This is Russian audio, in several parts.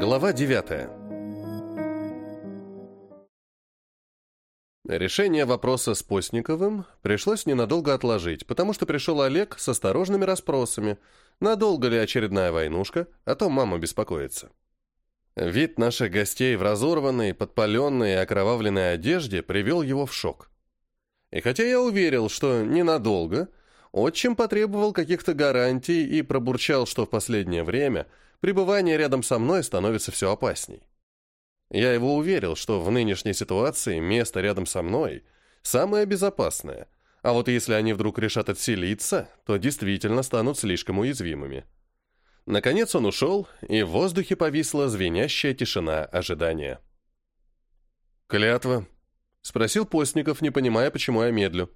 Глава 9. Решение вопроса с Постниковым пришлось ненадолго отложить, потому что пришел Олег с осторожными расспросами, надолго ли очередная войнушка, а то мама беспокоится. Вид наших гостей в разорванной, подпаленной и окровавленной одежде привел его в шок. И хотя я уверил, что ненадолго, отчим потребовал каких-то гарантий и пробурчал, что в последнее время пребывание рядом со мной становится все опасней. Я его уверил, что в нынешней ситуации место рядом со мной самое безопасное, а вот если они вдруг решат отселиться, то действительно станут слишком уязвимыми. Наконец он ушел, и в воздухе повисла звенящая тишина ожидания. «Клятва?» — спросил Постников, не понимая, почему я медлю.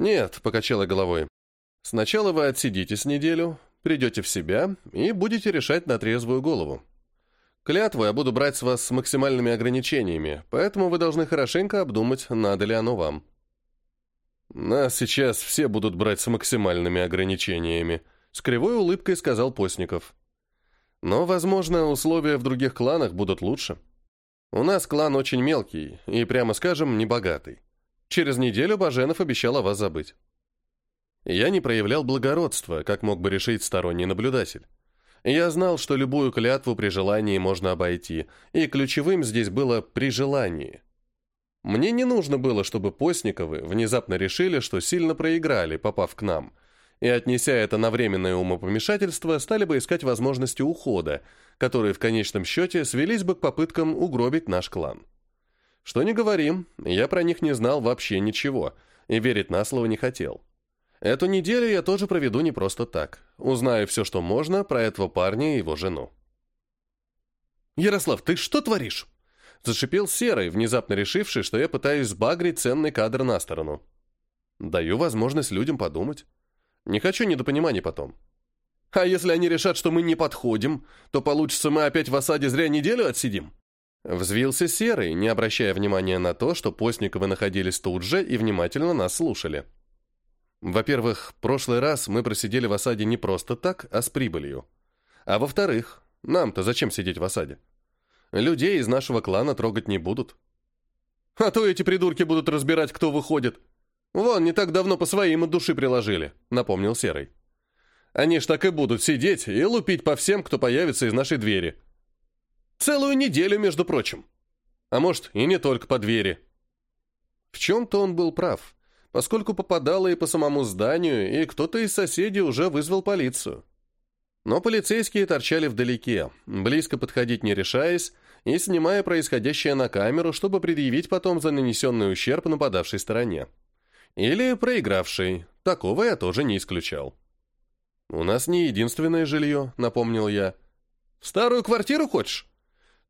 «Нет», — покачала головой. «Сначала вы отсидитесь неделю, придете в себя и будете решать на трезвую голову. Клятву я буду брать с вас с максимальными ограничениями, поэтому вы должны хорошенько обдумать, надо ли оно вам». «Нас сейчас все будут брать с максимальными ограничениями», — с кривой улыбкой сказал Постников. «Но, возможно, условия в других кланах будут лучше. У нас клан очень мелкий и, прямо скажем, небогатый. Через неделю Баженов обещал о вас забыть. Я не проявлял благородства, как мог бы решить сторонний наблюдатель. Я знал, что любую клятву при желании можно обойти, и ключевым здесь было «при желании». Мне не нужно было, чтобы Постниковы внезапно решили, что сильно проиграли, попав к нам, и, отнеся это на временное умопомешательство, стали бы искать возможности ухода, которые в конечном счете свелись бы к попыткам угробить наш клан. Что не говорим, я про них не знал вообще ничего, и верить на слово не хотел. Эту неделю я тоже проведу не просто так. Узнаю все, что можно, про этого парня и его жену. «Ярослав, ты что творишь?» Зашипел Серый, внезапно решивший, что я пытаюсь сбагрить ценный кадр на сторону. Даю возможность людям подумать. Не хочу недопониманий потом. А если они решат, что мы не подходим, то получится мы опять в осаде зря неделю отсидим? Взвился Серый, не обращая внимания на то, что Постниковы находились тут же и внимательно нас слушали. Во-первых, прошлый раз мы просидели в осаде не просто так, а с прибылью. А во-вторых, нам-то зачем сидеть в осаде? Людей из нашего клана трогать не будут. А то эти придурки будут разбирать, кто выходит. Вон, не так давно по своим от души приложили, напомнил Серый. Они ж так и будут сидеть и лупить по всем, кто появится из нашей двери. Целую неделю, между прочим. А может, и не только по двери. В чем-то он был прав, поскольку попадало и по самому зданию, и кто-то из соседей уже вызвал полицию. Но полицейские торчали вдалеке, близко подходить не решаясь, и снимая происходящее на камеру, чтобы предъявить потом за нанесенный ущерб нападавшей стороне. Или проигравшей, такого я тоже не исключал. «У нас не единственное жилье», — напомнил я. «В старую квартиру хочешь?»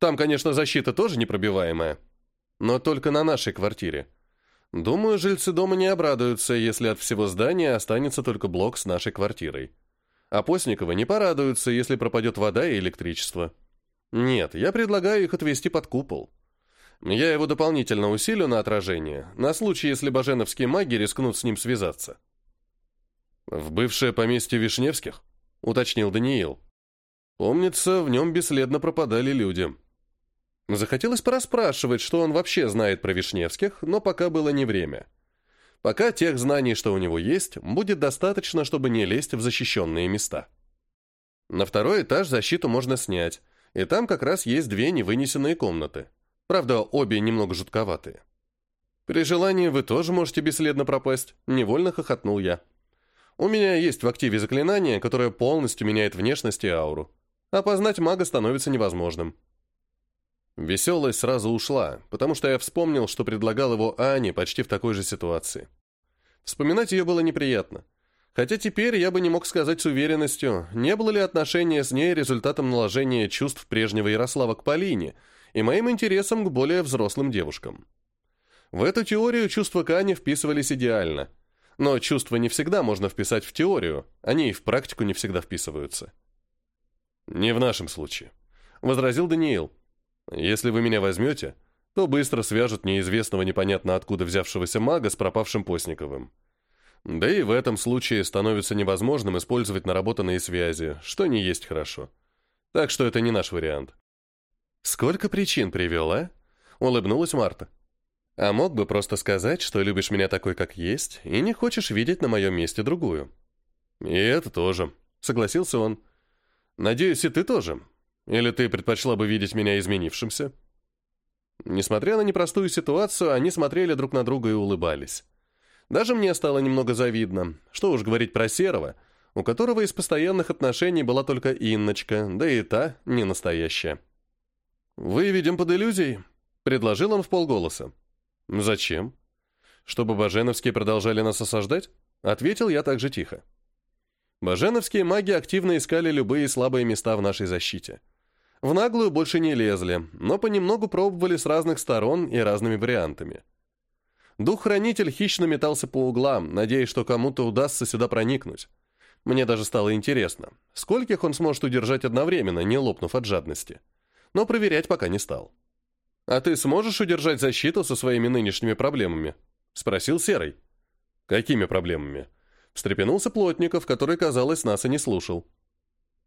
Там, конечно, защита тоже непробиваемая, но только на нашей квартире. Думаю, жильцы дома не обрадуются, если от всего здания останется только блок с нашей квартирой. А постниковы не порадуются, если пропадет вода и электричество. Нет, я предлагаю их отвести под купол. Я его дополнительно усилю на отражение, на случай, если баженовские маги рискнут с ним связаться. «В бывшее поместье Вишневских?» — уточнил Даниил. «Помнится, в нем бесследно пропадали люди». Захотелось порасспрашивать, что он вообще знает про Вишневских, но пока было не время. Пока тех знаний, что у него есть, будет достаточно, чтобы не лезть в защищенные места. На второй этаж защиту можно снять, и там как раз есть две невынесенные комнаты. Правда, обе немного жутковатые. «При желании вы тоже можете бесследно пропасть», — невольно хохотнул я. «У меня есть в активе заклинание, которое полностью меняет внешность и ауру. Опознать мага становится невозможным». Веселость сразу ушла, потому что я вспомнил, что предлагал его Ане почти в такой же ситуации. Вспоминать ее было неприятно. Хотя теперь я бы не мог сказать с уверенностью, не было ли отношение с ней результатом наложения чувств прежнего Ярослава к Полине и моим интересам к более взрослым девушкам. В эту теорию чувства к Ане вписывались идеально. Но чувства не всегда можно вписать в теорию, они и в практику не всегда вписываются. «Не в нашем случае», — возразил Даниил. Если вы меня возьмете, то быстро свяжут неизвестного непонятно откуда взявшегося мага с пропавшим Постниковым. Да и в этом случае становится невозможным использовать наработанные связи, что не есть хорошо. Так что это не наш вариант. «Сколько причин привел, а?» — улыбнулась Марта. «А мог бы просто сказать, что любишь меня такой, как есть, и не хочешь видеть на моем месте другую». «И это тоже», — согласился он. «Надеюсь, и ты тоже, или ты предпочла бы видеть меня изменившимся?» Несмотря на непростую ситуацию, они смотрели друг на друга и улыбались. Даже мне стало немного завидно. Что уж говорить про Серого, у которого из постоянных отношений была только Инночка, да и та не настоящая. «Выведем под иллюзией», — предложил он в полголоса. «Зачем?» «Чтобы Баженовские продолжали нас осаждать?» — ответил я также тихо. Баженовские маги активно искали любые слабые места в нашей защите — в наглую больше не лезли, но понемногу пробовали с разных сторон и разными вариантами. Дух-хранитель хищно метался по углам, надеясь, что кому-то удастся сюда проникнуть. Мне даже стало интересно, скольких он сможет удержать одновременно, не лопнув от жадности. Но проверять пока не стал. «А ты сможешь удержать защиту со своими нынешними проблемами?» — спросил Серый. «Какими проблемами?» Встрепенулся Плотников, который, казалось, нас и не слушал.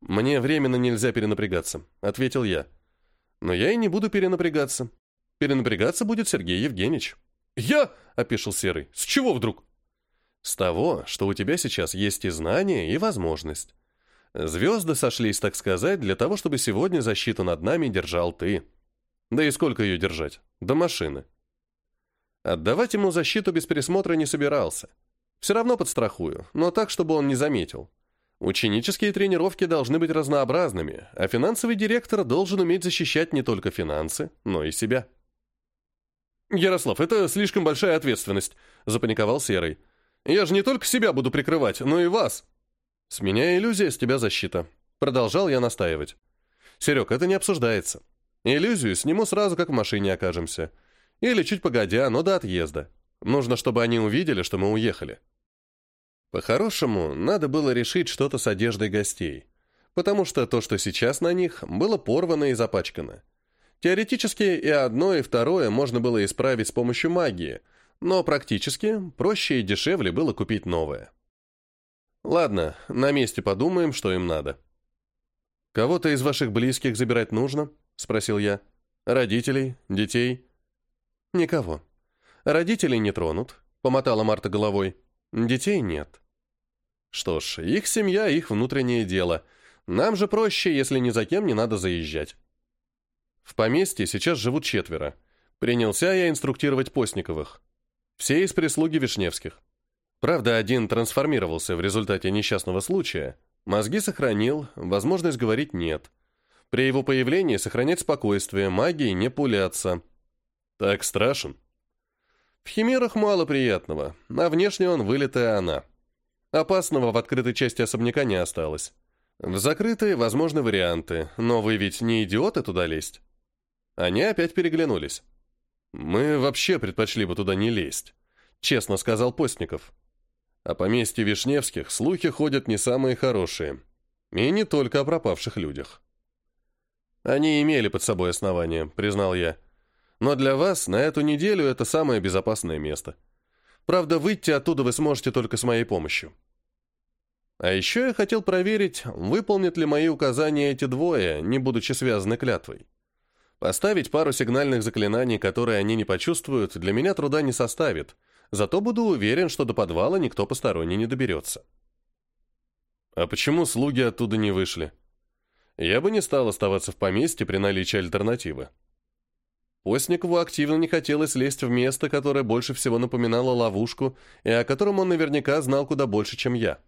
«Мне временно нельзя перенапрягаться», — ответил я. «Но я и не буду перенапрягаться. Перенапрягаться будет Сергей Евгеньевич». «Я?» — опешил Серый. «С чего вдруг?» «С того, что у тебя сейчас есть и знания, и возможность. Звезды сошлись, так сказать, для того, чтобы сегодня защиту над нами держал ты. Да и сколько ее держать? До машины». Отдавать ему защиту без пересмотра не собирался. Все равно подстрахую, но так, чтобы он не заметил. Ученические тренировки должны быть разнообразными, а финансовый директор должен уметь защищать не только финансы, но и себя. «Ярослав, это слишком большая ответственность», — запаниковал Серый. «Я же не только себя буду прикрывать, но и вас». «С меня иллюзия, с тебя защита», — продолжал я настаивать. «Серег, это не обсуждается. Иллюзию сниму сразу, как в машине окажемся. Или чуть погодя, но до отъезда. Нужно, чтобы они увидели, что мы уехали». По-хорошему, надо было решить что-то с одеждой гостей, потому что то, что сейчас на них, было порвано и запачкано. Теоретически и одно, и второе можно было исправить с помощью магии, но практически проще и дешевле было купить новое. Ладно, на месте подумаем, что им надо. «Кого-то из ваших близких забирать нужно?» – спросил я. «Родителей? Детей?» «Никого. Родителей не тронут», – помотала Марта головой. «Детей нет. Что ж, их семья, их внутреннее дело. Нам же проще, если ни за кем не надо заезжать. В поместье сейчас живут четверо. Принялся я инструктировать Постниковых. Все из прислуги Вишневских. Правда, один трансформировался в результате несчастного случая. Мозги сохранил, возможность говорить нет. При его появлении сохранять спокойствие, магии не пуляться. Так страшен. В химерах мало приятного, а внешне он вылитая она. Опасного в открытой части особняка не осталось. В закрытые возможны варианты, но вы ведь не идиоты туда лезть. Они опять переглянулись. Мы вообще предпочли бы туда не лезть, честно сказал Постников. О поместье Вишневских слухи ходят не самые хорошие. И не только о пропавших людях. Они имели под собой основания, признал я. Но для вас на эту неделю это самое безопасное место. Правда, выйти оттуда вы сможете только с моей помощью. А еще я хотел проверить, выполнят ли мои указания эти двое, не будучи связаны клятвой. Поставить пару сигнальных заклинаний, которые они не почувствуют, для меня труда не составит, зато буду уверен, что до подвала никто посторонний не доберется. А почему слуги оттуда не вышли? Я бы не стал оставаться в поместье при наличии альтернативы. Постникову активно не хотелось лезть в место, которое больше всего напоминало ловушку и о котором он наверняка знал куда больше, чем я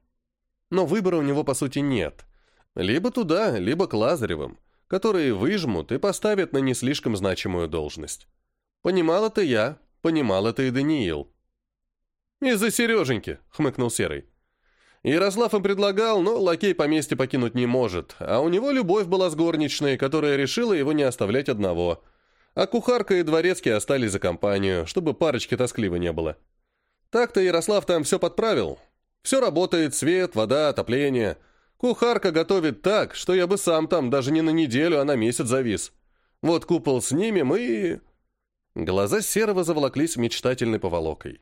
но выбора у него по сути нет. Либо туда, либо к Лазаревым, которые выжмут и поставят на не слишком значимую должность. Понимал это я, понимал это и Даниил. «Из-за Сереженьки», — хмыкнул Серый. Ярослав им предлагал, но лакей поместье покинуть не может, а у него любовь была с горничной, которая решила его не оставлять одного. А кухарка и дворецкий остались за компанию, чтобы парочки тоскливо не было. Так-то Ярослав там все подправил, все работает, свет, вода, отопление. Кухарка готовит так, что я бы сам там даже не на неделю, а на месяц завис. Вот купол снимем и...» Глаза Серого заволоклись мечтательной поволокой.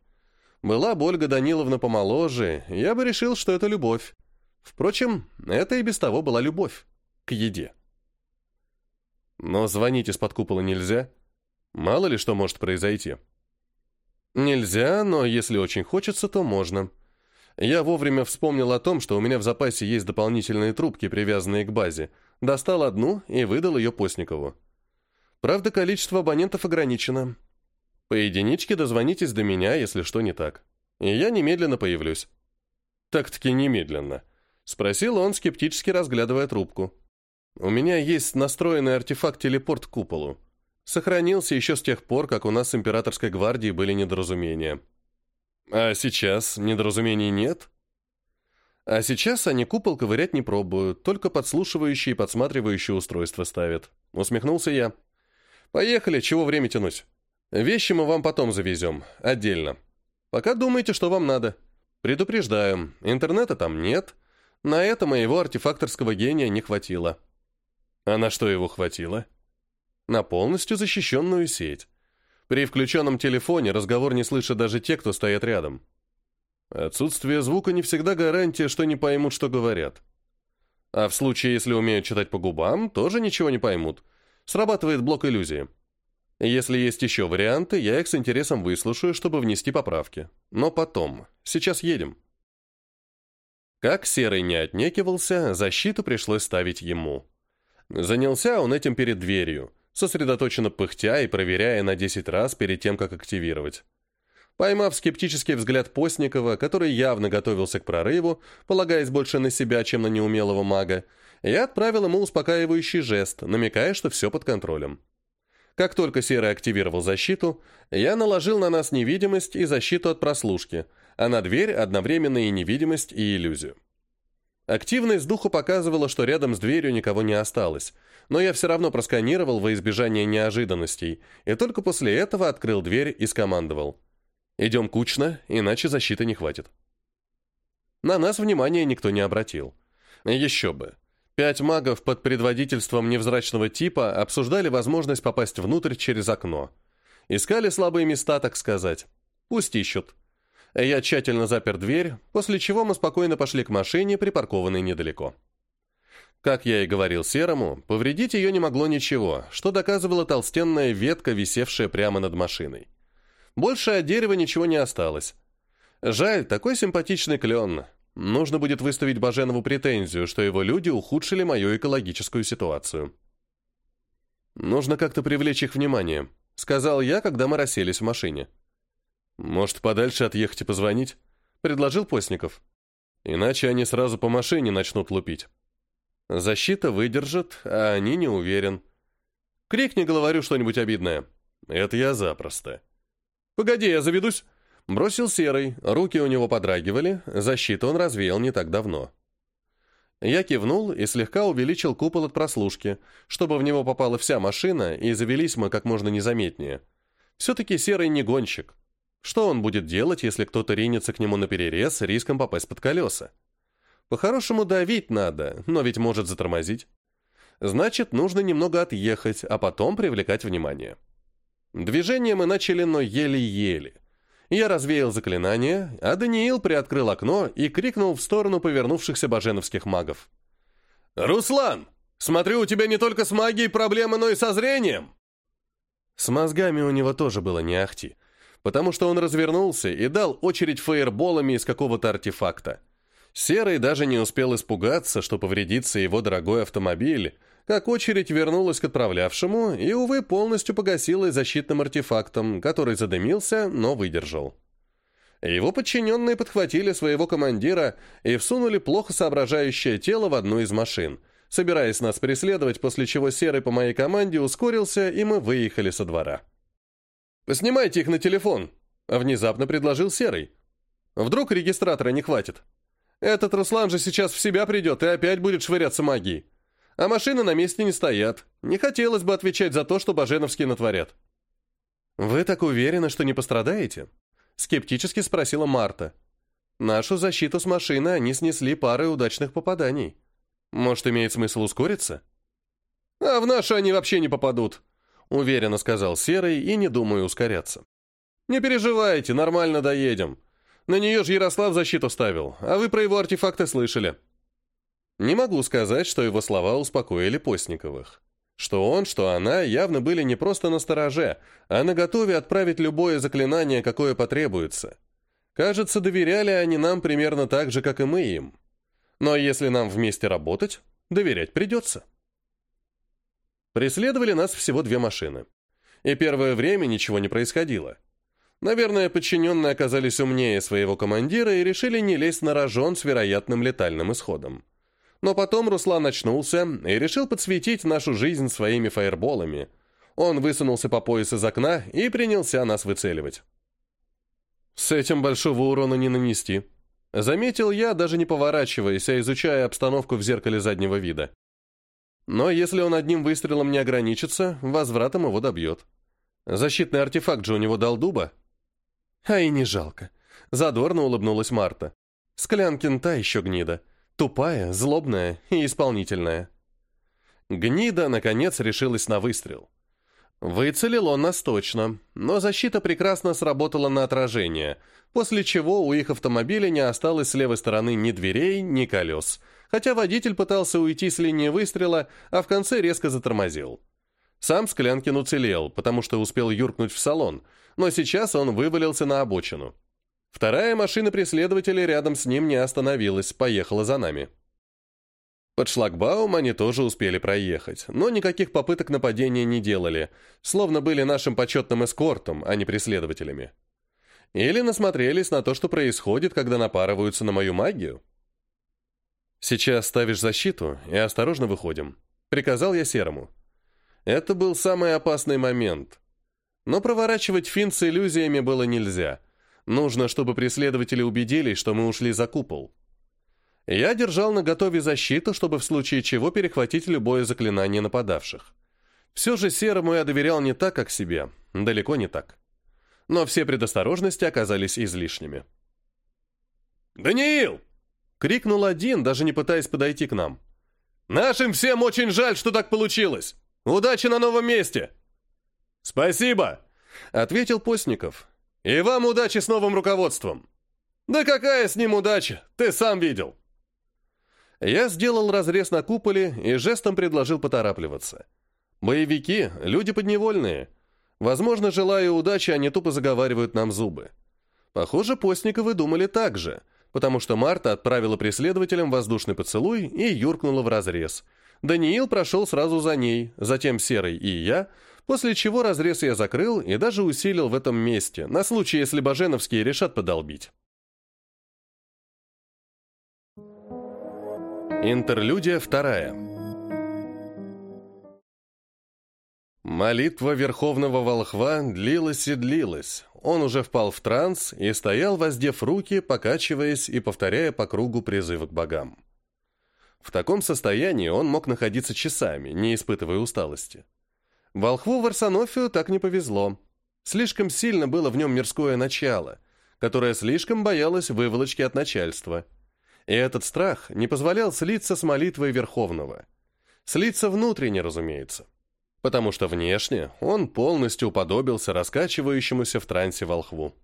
Была Больга Даниловна помоложе, я бы решил, что это любовь. Впрочем, это и без того была любовь. К еде. Но звонить из-под купола нельзя. Мало ли что может произойти. Нельзя, но если очень хочется, то можно. Я вовремя вспомнил о том, что у меня в запасе есть дополнительные трубки, привязанные к базе. Достал одну и выдал ее Постникову. Правда, количество абонентов ограничено. По единичке дозвонитесь до меня, если что не так. И я немедленно появлюсь. Так-таки немедленно. Спросил он, скептически разглядывая трубку. У меня есть настроенный артефакт-телепорт к куполу. Сохранился еще с тех пор, как у нас с императорской гвардией были недоразумения. А сейчас недоразумений нет? А сейчас они купол ковырять не пробуют, только подслушивающие и подсматривающие устройства ставят. Усмехнулся я. Поехали, чего время тянуть. Вещи мы вам потом завезем, отдельно. Пока думайте, что вам надо. Предупреждаем, интернета там нет. На это моего артефакторского гения не хватило. А на что его хватило? На полностью защищенную сеть. При включенном телефоне разговор не слышат даже те, кто стоят рядом. Отсутствие звука не всегда гарантия, что не поймут, что говорят. А в случае, если умеют читать по губам, тоже ничего не поймут. Срабатывает блок иллюзии. Если есть еще варианты, я их с интересом выслушаю, чтобы внести поправки. Но потом. Сейчас едем. Как Серый не отнекивался, защиту пришлось ставить ему. Занялся он этим перед дверью – сосредоточенно пыхтя и проверяя на 10 раз перед тем, как активировать. Поймав скептический взгляд Постникова, который явно готовился к прорыву, полагаясь больше на себя, чем на неумелого мага, я отправил ему успокаивающий жест, намекая, что все под контролем. Как только Серый активировал защиту, я наложил на нас невидимость и защиту от прослушки, а на дверь одновременно и невидимость, и иллюзию. Активность духа показывала, что рядом с дверью никого не осталось, но я все равно просканировал во избежание неожиданностей, и только после этого открыл дверь и скомандовал. «Идем кучно, иначе защиты не хватит». На нас внимания никто не обратил. Еще бы. Пять магов под предводительством невзрачного типа обсуждали возможность попасть внутрь через окно. Искали слабые места, так сказать. Пусть ищут. Я тщательно запер дверь, после чего мы спокойно пошли к машине, припаркованной недалеко. Как я и говорил Серому, повредить ее не могло ничего, что доказывала толстенная ветка, висевшая прямо над машиной. Больше от дерева ничего не осталось. Жаль, такой симпатичный клен. Нужно будет выставить Баженову претензию, что его люди ухудшили мою экологическую ситуацию. «Нужно как-то привлечь их внимание», — сказал я, когда мы расселись в машине. «Может, подальше отъехать и позвонить?» — предложил Постников. «Иначе они сразу по машине начнут лупить». Защита выдержит, а они не уверен. Крикни, говорю, что-нибудь обидное. Это я запросто. Погоди, я заведусь. Бросил серый, руки у него подрагивали, защиту он развеял не так давно. Я кивнул и слегка увеличил купол от прослушки, чтобы в него попала вся машина, и завелись мы как можно незаметнее. Все-таки серый не гонщик. Что он будет делать, если кто-то ринется к нему на перерез риском попасть под колеса? По-хорошему давить надо, но ведь может затормозить. Значит, нужно немного отъехать, а потом привлекать внимание. Движение мы начали, но еле-еле. Я развеял заклинание, а Даниил приоткрыл окно и крикнул в сторону повернувшихся баженовских магов. «Руслан, смотрю, у тебя не только с магией проблемы, но и со зрением!» С мозгами у него тоже было не ахти, потому что он развернулся и дал очередь фаерболами из какого-то артефакта. Серый даже не успел испугаться, что повредится его дорогой автомобиль, как очередь вернулась к отправлявшему и, увы, полностью погасилась защитным артефактом, который задымился, но выдержал. Его подчиненные подхватили своего командира и всунули плохо соображающее тело в одну из машин, собираясь нас преследовать, после чего Серый по моей команде ускорился, и мы выехали со двора. «Снимайте их на телефон!» — внезапно предложил Серый. «Вдруг регистратора не хватит?» Этот Руслан же сейчас в себя придет и опять будет швыряться магией. А машины на месте не стоят. Не хотелось бы отвечать за то, что Баженовские натворят. «Вы так уверены, что не пострадаете?» Скептически спросила Марта. «Нашу защиту с машины они снесли парой удачных попаданий. Может, имеет смысл ускориться?» «А в наши они вообще не попадут», — уверенно сказал Серый и не думаю ускоряться. «Не переживайте, нормально доедем. На нее же Ярослав защиту ставил, а вы про его артефакты слышали». Не могу сказать, что его слова успокоили Постниковых. Что он, что она явно были не просто на стороже, а на готове отправить любое заклинание, какое потребуется. Кажется, доверяли они нам примерно так же, как и мы им. Но если нам вместе работать, доверять придется. Преследовали нас всего две машины. И первое время ничего не происходило. Наверное, подчиненные оказались умнее своего командира и решили не лезть на рожон с вероятным летальным исходом. Но потом Руслан очнулся и решил подсветить нашу жизнь своими фаерболами. Он высунулся по пояс из окна и принялся нас выцеливать. «С этим большого урона не нанести», — заметил я, даже не поворачиваясь, а изучая обстановку в зеркале заднего вида. Но если он одним выстрелом не ограничится, возвратом его добьет. Защитный артефакт же у него дал дуба. А и не жалко. Задорно улыбнулась Марта. Склянкин та еще гнида. Тупая, злобная и исполнительная. Гнида, наконец, решилась на выстрел. Выцелил он нас точно, но защита прекрасно сработала на отражение, после чего у их автомобиля не осталось с левой стороны ни дверей, ни колес, хотя водитель пытался уйти с линии выстрела, а в конце резко затормозил. Сам Склянкин уцелел, потому что успел юркнуть в салон, но сейчас он вывалился на обочину. Вторая машина преследователей рядом с ним не остановилась, поехала за нами. Под шлагбаум они тоже успели проехать, но никаких попыток нападения не делали, словно были нашим почетным эскортом, а не преследователями. Или насмотрелись на то, что происходит, когда напарываются на мою магию. «Сейчас ставишь защиту и осторожно выходим», — приказал я Серому. Это был самый опасный момент. Но проворачивать фин с иллюзиями было нельзя. Нужно, чтобы преследователи убедились, что мы ушли за купол. Я держал на готове защиту, чтобы в случае чего перехватить любое заклинание нападавших. Все же Серому я доверял не так, как себе. Далеко не так. Но все предосторожности оказались излишними. «Даниил!» — крикнул один, даже не пытаясь подойти к нам. «Нашим всем очень жаль, что так получилось! Удачи на новом месте!» «Спасибо!» — ответил Постников. «И вам удачи с новым руководством!» «Да какая с ним удача! Ты сам видел!» Я сделал разрез на куполе и жестом предложил поторапливаться. Боевики — люди подневольные. Возможно, желая удачи, они тупо заговаривают нам зубы. Похоже, Постниковы думали так же, потому что Марта отправила преследователям воздушный поцелуй и юркнула в разрез. Даниил прошел сразу за ней, затем Серый и я — после чего разрез я закрыл и даже усилил в этом месте, на случай, если Баженовские решат подолбить. Интерлюдия вторая. Молитва Верховного Волхва длилась и длилась. Он уже впал в транс и стоял, воздев руки, покачиваясь и повторяя по кругу призывы к богам. В таком состоянии он мог находиться часами, не испытывая усталости. Волхву в Варсонофию так не повезло. Слишком сильно было в нем мирское начало, которое слишком боялось выволочки от начальства. И этот страх не позволял слиться с молитвой Верховного. Слиться внутренне, разумеется. Потому что внешне он полностью уподобился раскачивающемуся в трансе волхву.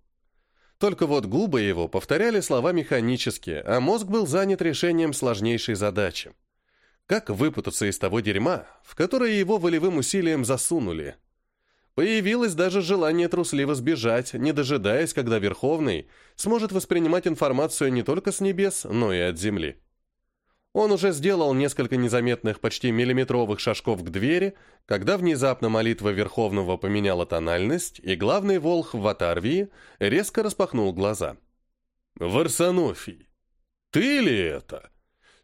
Только вот губы его повторяли слова механически, а мозг был занят решением сложнейшей задачи. Как выпутаться из того дерьма, в которое его волевым усилием засунули? Появилось даже желание трусливо сбежать, не дожидаясь, когда Верховный сможет воспринимать информацию не только с небес, но и от земли. Он уже сделал несколько незаметных, почти миллиметровых шажков к двери, когда внезапно молитва Верховного поменяла тональность, и главный волх в Атарвии резко распахнул глаза. «Варсонофий, ты ли это?»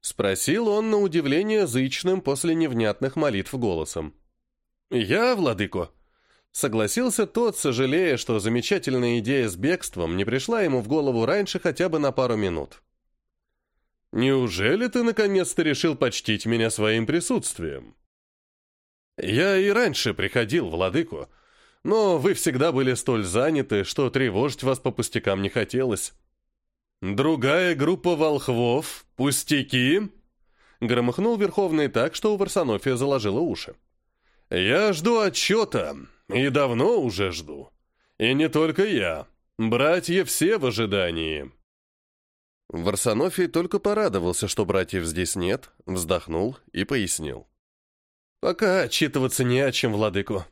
Спросил он на удивление зычным после невнятных молитв голосом. «Я, владыко?» Согласился тот, сожалея, что замечательная идея с бегством не пришла ему в голову раньше хотя бы на пару минут. «Неужели ты наконец-то решил почтить меня своим присутствием?» «Я и раньше приходил, Владыко, но вы всегда были столь заняты, что тревожить вас по пустякам не хотелось». «Другая группа волхвов, пустяки!» Громыхнул Верховный так, что у Варсонофия заложило уши. «Я жду отчета, и давно уже жду. И не только я. Братья все в ожидании». Варсонофий только порадовался, что братьев здесь нет, вздохнул и пояснил. «Пока отчитываться не о чем, владыку».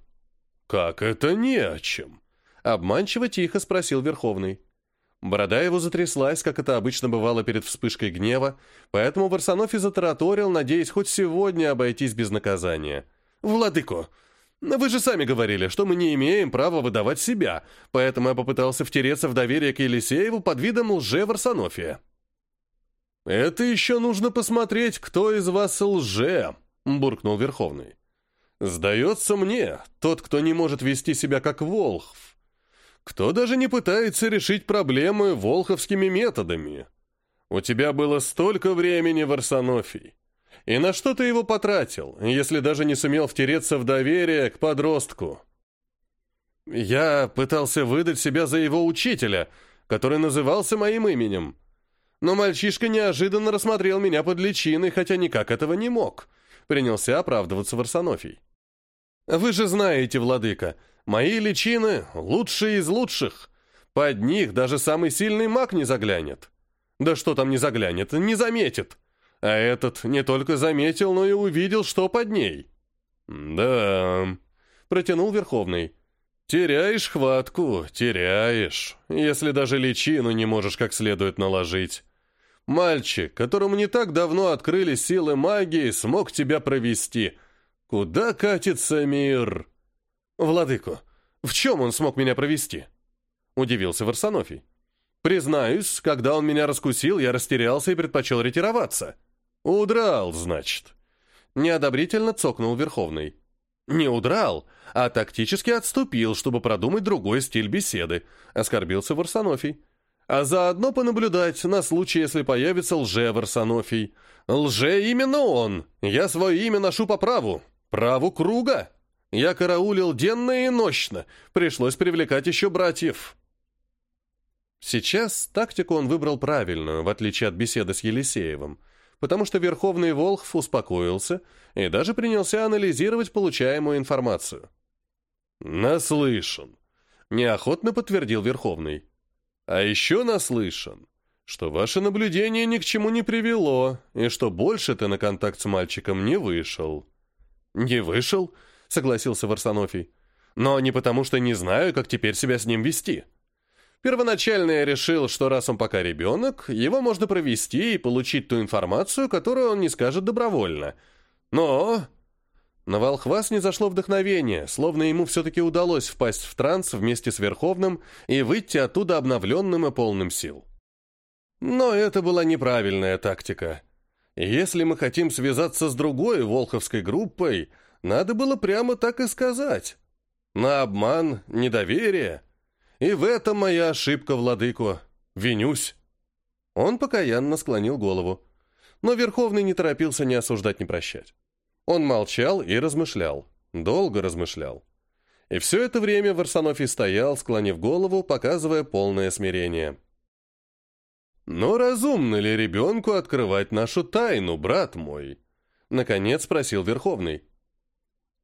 «Как это не о чем?» Обманчиво тихо спросил Верховный. Борода его затряслась, как это обычно бывало перед вспышкой гнева, поэтому Варсанов и затараторил, надеясь хоть сегодня обойтись без наказания. «Владыко, вы же сами говорили, что мы не имеем права выдавать себя, поэтому я попытался втереться в доверие к Елисееву под видом лже-Варсонофия». «Это еще нужно посмотреть, кто из вас лже», — буркнул Верховный. «Сдается мне, тот, кто не может вести себя как волхв, кто даже не пытается решить проблемы волховскими методами? У тебя было столько времени в Арсенофий. И на что ты его потратил, если даже не сумел втереться в доверие к подростку? Я пытался выдать себя за его учителя, который назывался моим именем. Но мальчишка неожиданно рассмотрел меня под личиной, хотя никак этого не мог. Принялся оправдываться в Варсонофий. «Вы же знаете, владыка, Мои личины — лучшие из лучших. Под них даже самый сильный маг не заглянет. Да что там не заглянет, не заметит. А этот не только заметил, но и увидел, что под ней. «Да...» — протянул Верховный. «Теряешь хватку, теряешь, если даже личину не можешь как следует наложить. Мальчик, которому не так давно открыли силы магии, смог тебя провести. Куда катится мир?» «Владыко, в чем он смог меня провести?» Удивился Варсонофий. «Признаюсь, когда он меня раскусил, я растерялся и предпочел ретироваться». «Удрал, значит». Неодобрительно цокнул Верховный. «Не удрал, а тактически отступил, чтобы продумать другой стиль беседы», — оскорбился Варсонофий. «А заодно понаблюдать на случай, если появится лже-Варсонофий. Лже именно он! Я свое имя ношу по праву, праву круга!» Я караулил денно и нощно, пришлось привлекать еще братьев. Сейчас тактику он выбрал правильную, в отличие от беседы с Елисеевым, потому что Верховный Волхв успокоился и даже принялся анализировать получаемую информацию. «Наслышан», — неохотно подтвердил Верховный. «А еще наслышан, что ваше наблюдение ни к чему не привело, и что больше ты на контакт с мальчиком не вышел». «Не вышел?» согласился Варсонофий. «Но не потому, что не знаю, как теперь себя с ним вести. Первоначально я решил, что раз он пока ребенок, его можно провести и получить ту информацию, которую он не скажет добровольно. Но...» На волхвас не зашло вдохновение, словно ему все-таки удалось впасть в транс вместе с Верховным и выйти оттуда обновленным и полным сил. Но это была неправильная тактика. Если мы хотим связаться с другой волховской группой, надо было прямо так и сказать. На обман, недоверие. И в этом моя ошибка, владыку. Винюсь. Он покаянно склонил голову. Но Верховный не торопился ни осуждать, ни прощать. Он молчал и размышлял. Долго размышлял. И все это время Варсонофий стоял, склонив голову, показывая полное смирение. «Но разумно ли ребенку открывать нашу тайну, брат мой?» Наконец спросил Верховный.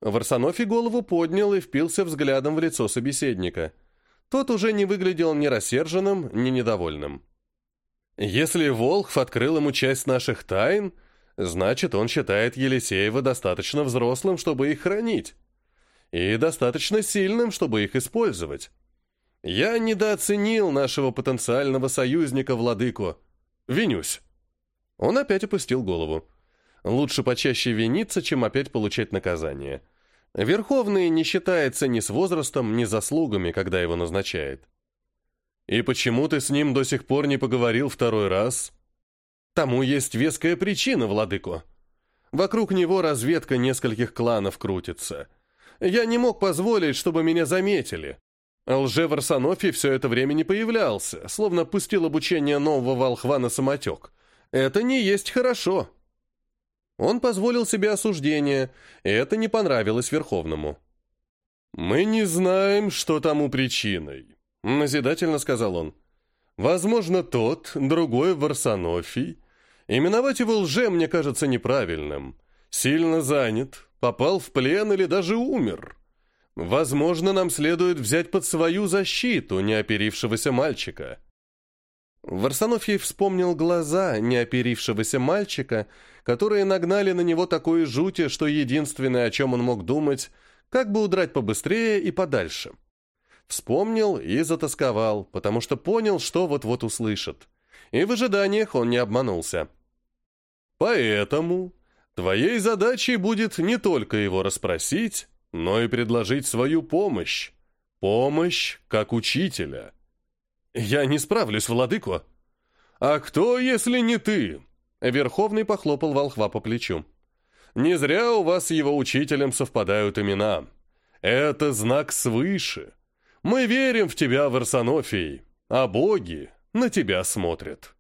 Варсонофи голову поднял и впился взглядом в лицо собеседника. Тот уже не выглядел ни рассерженным, ни недовольным. «Если Волхв открыл ему часть наших тайн, значит, он считает Елисеева достаточно взрослым, чтобы их хранить, и достаточно сильным, чтобы их использовать. Я недооценил нашего потенциального союзника-владыку. Винюсь». Он опять опустил голову. Лучше почаще виниться, чем опять получать наказание. Верховный не считается ни с возрастом, ни заслугами, когда его назначает. «И почему ты с ним до сих пор не поговорил второй раз?» «Тому есть веская причина, владыко. Вокруг него разведка нескольких кланов крутится. Я не мог позволить, чтобы меня заметили. Лжевар Санофий все это время не появлялся, словно пустил обучение нового волхва на самотек. Это не есть хорошо». Он позволил себе осуждение, и это не понравилось Верховному. «Мы не знаем, что тому причиной», — назидательно сказал он. «Возможно, тот, другой Варсонофий. Именовать его лже, мне кажется, неправильным. Сильно занят, попал в плен или даже умер. Возможно, нам следует взять под свою защиту неоперившегося мальчика». Варсонофий вспомнил глаза неоперившегося мальчика, которые нагнали на него такое жути, что единственное, о чем он мог думать, как бы удрать побыстрее и подальше. Вспомнил и затасковал, потому что понял, что вот-вот услышит. И в ожиданиях он не обманулся. «Поэтому твоей задачей будет не только его расспросить, но и предложить свою помощь. Помощь как учителя». «Я не справлюсь, владыко!» «А кто, если не ты?» Верховный похлопал волхва по плечу. «Не зря у вас с его учителем совпадают имена. Это знак свыше. Мы верим в тебя, Варсонофий, а боги на тебя смотрят».